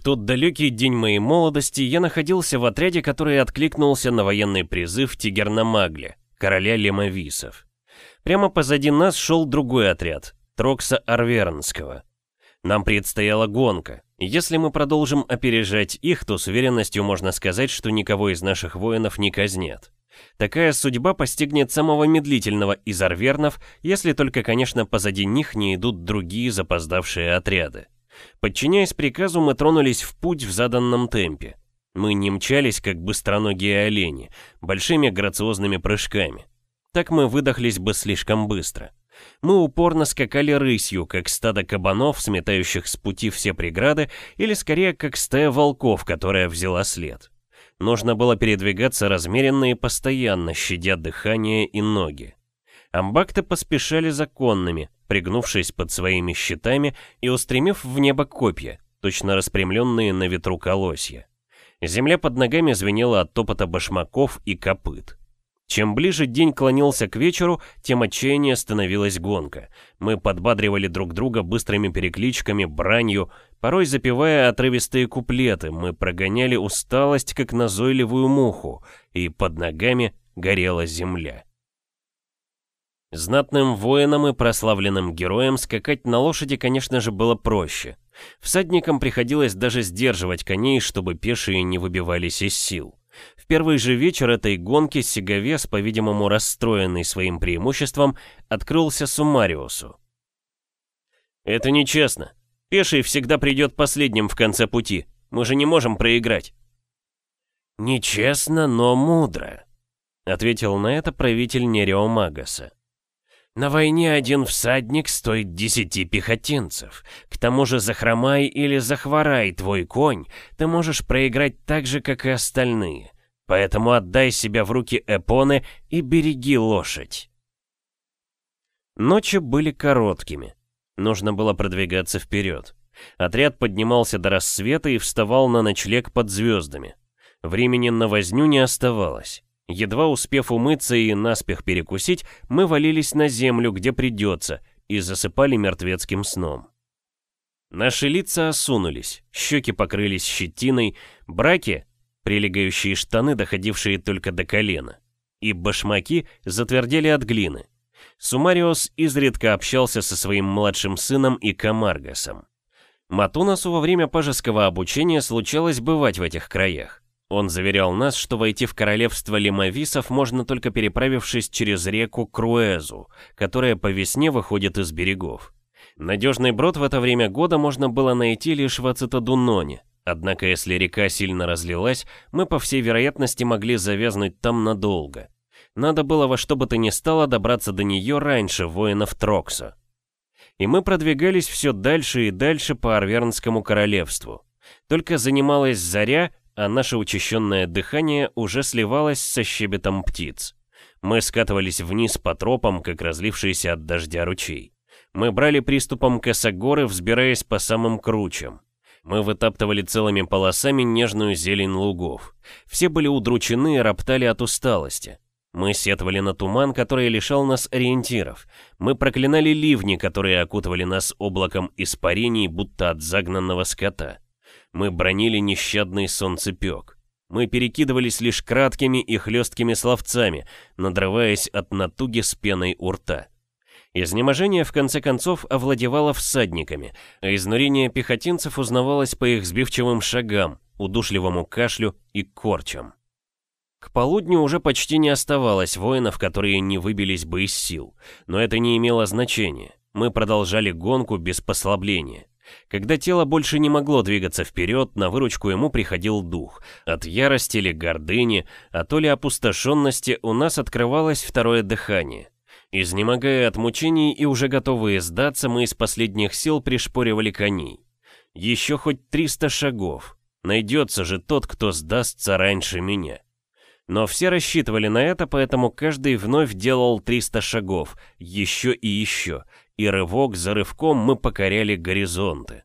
В тот далекий день моей молодости я находился в отряде, который откликнулся на военный призыв Тигернамагле, короля лемовисов. Прямо позади нас шел другой отряд, Трокса Арвернского. Нам предстояла гонка. Если мы продолжим опережать их, то с уверенностью можно сказать, что никого из наших воинов не казнят. Такая судьба постигнет самого медлительного из арвернов, если только, конечно, позади них не идут другие запоздавшие отряды. Подчиняясь приказу, мы тронулись в путь в заданном темпе. Мы не мчались, как быстроногие олени, большими грациозными прыжками. Так мы выдохлись бы слишком быстро. Мы упорно скакали рысью, как стадо кабанов, сметающих с пути все преграды, или скорее, как стая волков, которая взяла след. Нужно было передвигаться размеренно и постоянно, щадя дыхание и ноги. Амбакты поспешали законными, пригнувшись под своими щитами и устремив в небо копья, точно распрямленные на ветру колосья. Земля под ногами звенела от топота башмаков и копыт. Чем ближе день клонился к вечеру, тем отчаяннее становилась гонка. Мы подбадривали друг друга быстрыми перекличками, бранью, порой запевая отрывистые куплеты, мы прогоняли усталость, как назойливую муху, и под ногами горела земля. Знатным воинам и прославленным героям скакать на лошади, конечно же, было проще. Всадникам приходилось даже сдерживать коней, чтобы пешие не выбивались из сил. В первый же вечер этой гонки Сиговес, по-видимому расстроенный своим преимуществом, открылся Сумариусу. «Это нечестно. Пеший всегда придет последним в конце пути. Мы же не можем проиграть». «Нечестно, но мудро», — ответил на это правитель Нерео Магаса. На войне один всадник стоит десяти пехотинцев. К тому же захромай или захворай твой конь, ты можешь проиграть так же, как и остальные. Поэтому отдай себя в руки Эпоны и береги лошадь. Ночи были короткими. Нужно было продвигаться вперед. Отряд поднимался до рассвета и вставал на ночлег под звездами. Времени на возню не оставалось. Едва успев умыться и наспех перекусить, мы валились на землю, где придется, и засыпали мертвецким сном. Наши лица осунулись, щеки покрылись щетиной, браки, прилегающие штаны, доходившие только до колена, и башмаки затвердели от глины. Сумариос изредка общался со своим младшим сыном и Камаргасом. Матунасу во время пажеского обучения случалось бывать в этих краях. Он заверял нас, что войти в королевство лимовисов можно только переправившись через реку Круэзу, которая по весне выходит из берегов. Надежный брод в это время года можно было найти лишь в Ацитадуноне, однако если река сильно разлилась, мы по всей вероятности могли завязнуть там надолго. Надо было во что бы то ни стало добраться до нее раньше воинов Трокса. И мы продвигались все дальше и дальше по Арвернскому королевству. Только занималась заря, а наше учащенное дыхание уже сливалось со щебетом птиц. Мы скатывались вниз по тропам, как разлившиеся от дождя ручей. Мы брали приступом косогоры, взбираясь по самым кручам. Мы вытаптывали целыми полосами нежную зелень лугов. Все были удручены и роптали от усталости. Мы сетовали на туман, который лишал нас ориентиров. Мы проклинали ливни, которые окутывали нас облаком испарений, будто от загнанного скота. Мы бронили нещадный солнцепек. Мы перекидывались лишь краткими и хлесткими словцами, надрываясь от натуги с пеной у рта. Изнеможение в конце концов овладевало всадниками, а изнурение пехотинцев узнавалось по их сбивчивым шагам, удушливому кашлю и корчам. К полудню уже почти не оставалось воинов, которые не выбились бы из сил, но это не имело значения. Мы продолжали гонку без послабления. Когда тело больше не могло двигаться вперед, на выручку ему приходил дух. От ярости или гордыни, а то ли опустошенности у нас открывалось второе дыхание. Изнемогая от мучений и уже готовые сдаться, мы из последних сил пришпоривали коней. Еще хоть 300 шагов. Найдется же тот, кто сдастся раньше меня. Но все рассчитывали на это, поэтому каждый вновь делал 300 шагов, еще и еще, и рывок за рывком мы покоряли горизонты.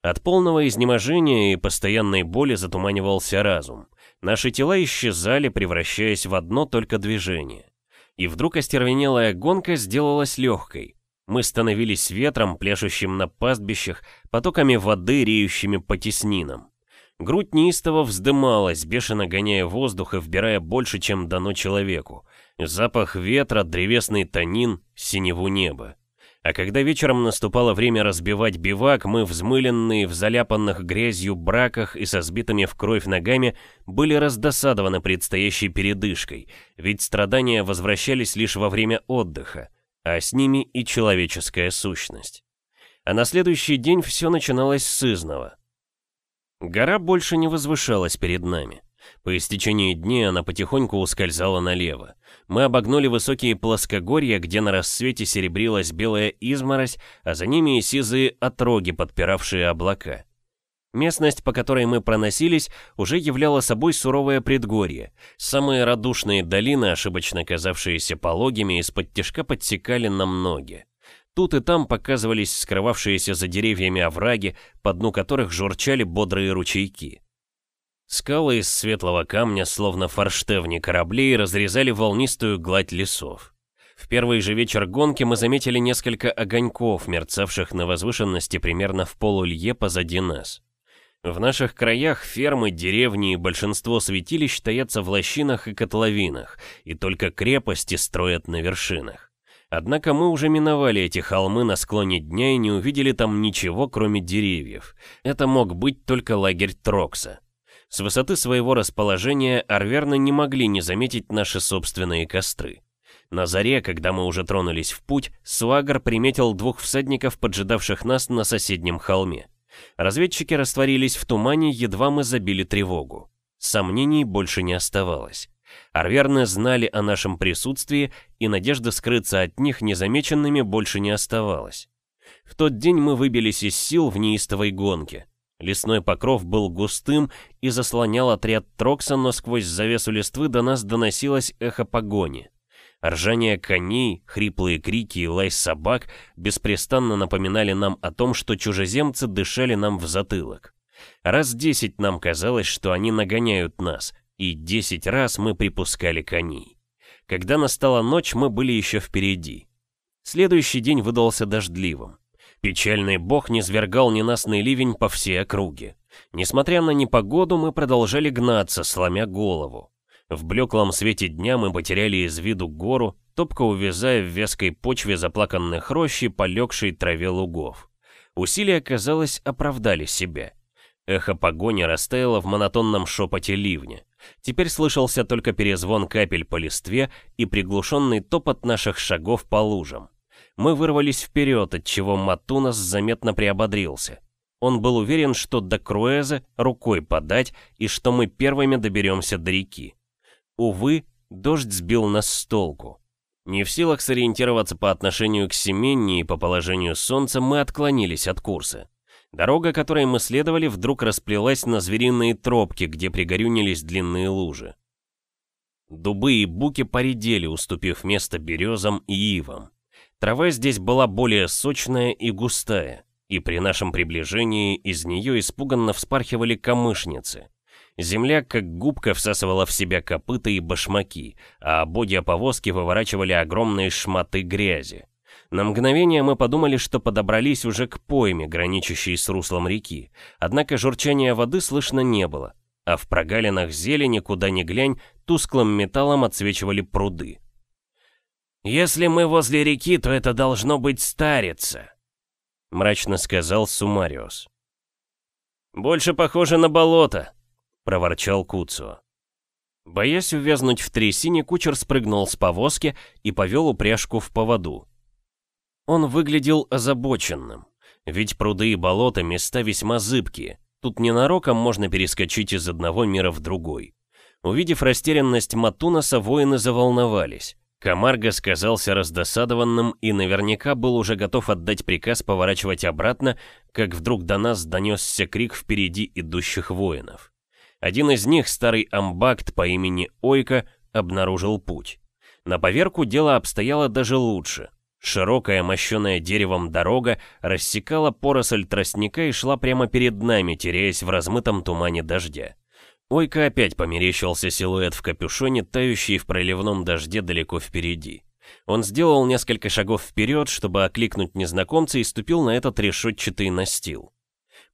От полного изнеможения и постоянной боли затуманивался разум. Наши тела исчезали, превращаясь в одно только движение. И вдруг остервенелая гонка сделалась легкой. Мы становились ветром, пляшущим на пастбищах, потоками воды, реющими по теснинам. Грудь неистово вздымалась, бешено гоняя воздух и вбирая больше, чем дано человеку. Запах ветра, древесный тонин, синеву неба. А когда вечером наступало время разбивать бивак, мы, взмыленные в заляпанных грязью браках и со сбитыми в кровь ногами, были раздосадованы предстоящей передышкой, ведь страдания возвращались лишь во время отдыха, а с ними и человеческая сущность. А на следующий день все начиналось с изного. Гора больше не возвышалась перед нами. По истечении дней она потихоньку ускользала налево. Мы обогнули высокие плоскогорья, где на рассвете серебрилась белая изморозь, а за ними и сизые отроги, подпиравшие облака. Местность, по которой мы проносились, уже являла собой суровое предгорье. Самые радушные долины, ошибочно казавшиеся пологими, из-под тяжка подсекали нам ноги. Тут и там показывались скрывавшиеся за деревьями овраги, по дну которых журчали бодрые ручейки. Скалы из светлого камня, словно форштевни кораблей, разрезали волнистую гладь лесов. В первый же вечер гонки мы заметили несколько огоньков, мерцавших на возвышенности примерно в полулье позади нас. В наших краях фермы, деревни и большинство святилищ стоятся в лощинах и котловинах, и только крепости строят на вершинах. Однако мы уже миновали эти холмы на склоне дня и не увидели там ничего, кроме деревьев. Это мог быть только лагерь Трокса. С высоты своего расположения арверны не могли не заметить наши собственные костры. На заре, когда мы уже тронулись в путь, Суагар приметил двух всадников, поджидавших нас на соседнем холме. Разведчики растворились в тумане, едва мы забили тревогу. Сомнений больше не оставалось. Арверны знали о нашем присутствии, и надежды скрыться от них незамеченными больше не оставалось. В тот день мы выбились из сил в неистовой гонке. Лесной покров был густым и заслонял отряд Трокса, но сквозь завесу листвы до нас доносилось эхо погони. Ржание коней, хриплые крики и лай собак беспрестанно напоминали нам о том, что чужеземцы дышали нам в затылок. Раз десять нам казалось, что они нагоняют нас, и десять раз мы припускали коней. Когда настала ночь, мы были еще впереди. Следующий день выдался дождливым. Печальный бог низвергал ненастный ливень по всей округе. Несмотря на непогоду, мы продолжали гнаться, сломя голову. В блеклом свете дня мы потеряли из виду гору, топко увязая в вязкой почве заплаканных рощ и полегшей траве лугов. Усилия, казалось, оправдали себя. Эхо погони растаяло в монотонном шепоте ливня. Теперь слышался только перезвон капель по листве и приглушенный топот наших шагов по лужам. Мы вырвались вперед, отчего Матунас заметно приободрился. Он был уверен, что до Круэза рукой подать и что мы первыми доберемся до реки. Увы, дождь сбил нас с толку. Не в силах сориентироваться по отношению к Семенне и по положению солнца, мы отклонились от курса. Дорога, которой мы следовали, вдруг расплелась на звериные тропки, где пригорюнились длинные лужи. Дубы и буки поредели, уступив место березам и ивам. Трава здесь была более сочная и густая, и при нашем приближении из нее испуганно вспархивали камышницы. Земля, как губка, всасывала в себя копыта и башмаки, а бодья повозки выворачивали огромные шматы грязи. На мгновение мы подумали, что подобрались уже к пойме, граничащей с руслом реки, однако журчания воды слышно не было, а в прогалинах зелени, куда ни глянь, тусклым металлом отсвечивали пруды. «Если мы возле реки, то это должно быть старица», — мрачно сказал Сумариус. «Больше похоже на болото», — проворчал Куцо. Боясь увязнуть в трясине, кучер спрыгнул с повозки и повел упряжку в поводу. Он выглядел озабоченным, ведь пруды и болота — места весьма зыбкие. Тут ненароком можно перескочить из одного мира в другой. Увидев растерянность Матунаса, воины заволновались. Камарго сказался раздосадованным и наверняка был уже готов отдать приказ поворачивать обратно, как вдруг до нас донесся крик впереди идущих воинов. Один из них, старый амбакт по имени Ойка, обнаружил путь. На поверку дело обстояло даже лучше. Широкая, мощеная деревом дорога рассекала поросль тростника и шла прямо перед нами, теряясь в размытом тумане дождя. Ойка опять померещился силуэт в капюшоне, тающий в проливном дожде далеко впереди. Он сделал несколько шагов вперед, чтобы окликнуть незнакомца и ступил на этот решетчатый настил.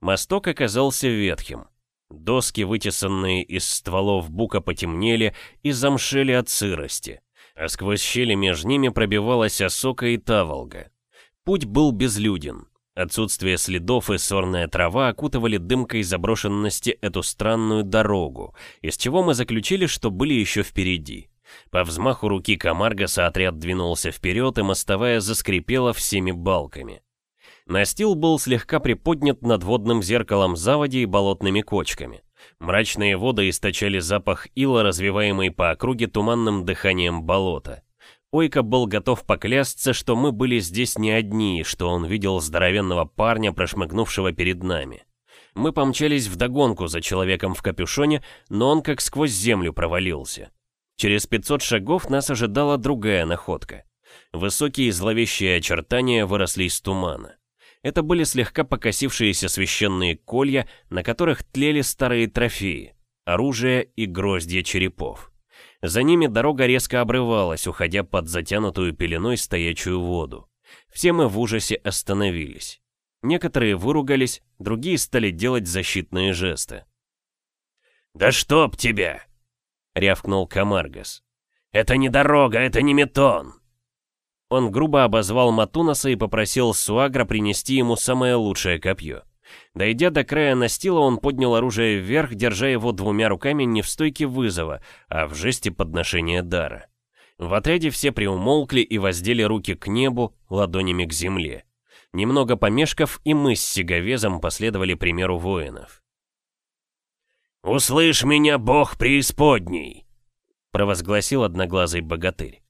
Мосток оказался ветхим. Доски, вытесанные из стволов бука, потемнели и замшели от сырости, а сквозь щели между ними пробивалась осока и таволга. Путь был безлюден. Отсутствие следов и сорная трава окутывали дымкой заброшенности эту странную дорогу, из чего мы заключили, что были еще впереди. По взмаху руки Камаргаса отряд двинулся вперед, и мостовая заскрипела всеми балками. Настил был слегка приподнят над водным зеркалом заводи и болотными кочками. Мрачные воды источали запах ила, развиваемый по округе туманным дыханием болота. Ойка был готов поклясться, что мы были здесь не одни, что он видел здоровенного парня, прошмыгнувшего перед нами. Мы помчались вдогонку за человеком в капюшоне, но он как сквозь землю провалился. Через 500 шагов нас ожидала другая находка. Высокие зловещие очертания выросли из тумана. Это были слегка покосившиеся священные колья, на которых тлели старые трофеи, оружие и гроздья черепов. За ними дорога резко обрывалась, уходя под затянутую пеленой стоячую воду. Все мы в ужасе остановились. Некоторые выругались, другие стали делать защитные жесты. «Да чтоб тебя!» рявкнул Камаргас. «Это не дорога, это не метон!» Он грубо обозвал Матунаса и попросил Суагра принести ему самое лучшее копье. Дойдя до края настила, он поднял оружие вверх, держа его двумя руками не в стойке вызова, а в жесте подношения дара. В отряде все приумолкли и воздели руки к небу, ладонями к земле. Немного помешков, и мы с Сиговезом последовали примеру воинов. «Услышь меня, бог преисподней!» провозгласил одноглазый богатырь.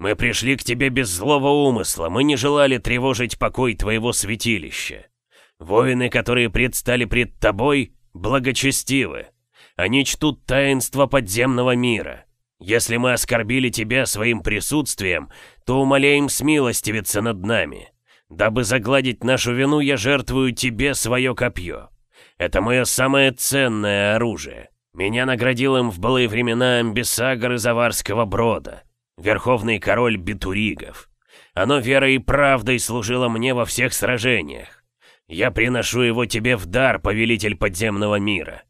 «Мы пришли к тебе без злого умысла, мы не желали тревожить покой твоего святилища. Воины, которые предстали пред тобой, благочестивы. Они чтут таинство подземного мира. Если мы оскорбили тебя своим присутствием, то умоляем смилостивиться над нами. Дабы загладить нашу вину, я жертвую тебе свое копье. Это мое самое ценное оружие. Меня наградил им в былые времена амбисагор из Аварского брода, верховный король Битуригов. Оно верой и правдой служило мне во всех сражениях. Я приношу его тебе в дар, повелитель подземного мира.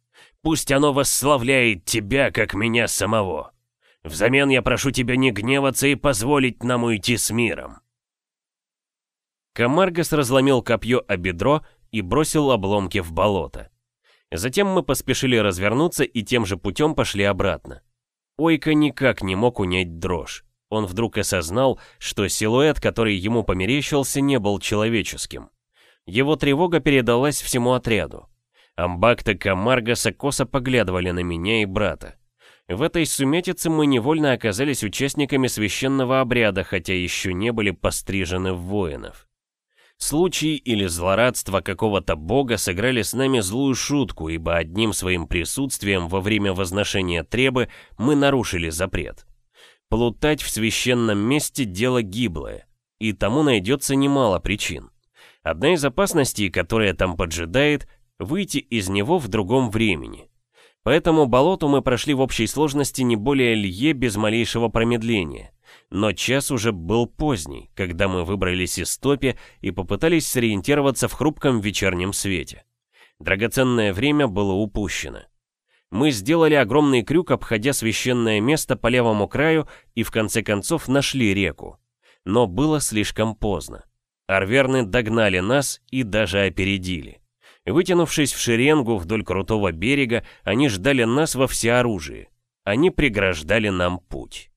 Пусть оно восславляет тебя, как меня самого. Взамен я прошу тебя не гневаться и позволить нам уйти с миром. Камаргас разломил копье о бедро и бросил обломки в болото. Затем мы поспешили развернуться и тем же путем пошли обратно. Ойка никак не мог унять дрожь. Он вдруг осознал, что силуэт, который ему померещился, не был человеческим. Его тревога передалась всему отряду. Амбакта Камаргаса косо поглядывали на меня и брата. В этой сумятице мы невольно оказались участниками священного обряда, хотя еще не были пострижены в воинов. Случай или злорадство какого-то бога сыграли с нами злую шутку, ибо одним своим присутствием во время возношения требы мы нарушили запрет. Плутать в священном месте – дело гиблое, и тому найдется немало причин. Одна из опасностей, которая там поджидает – выйти из него в другом времени. По этому болоту мы прошли в общей сложности не более лье без малейшего промедления – но час уже был поздний, когда мы выбрались из топи и попытались сориентироваться в хрупком вечернем свете. Драгоценное время было упущено. Мы сделали огромный крюк, обходя священное место по левому краю и в конце концов нашли реку. Но было слишком поздно. Арверны догнали нас и даже опередили. Вытянувшись в шеренгу вдоль крутого берега, они ждали нас во всеоружии. Они преграждали нам путь.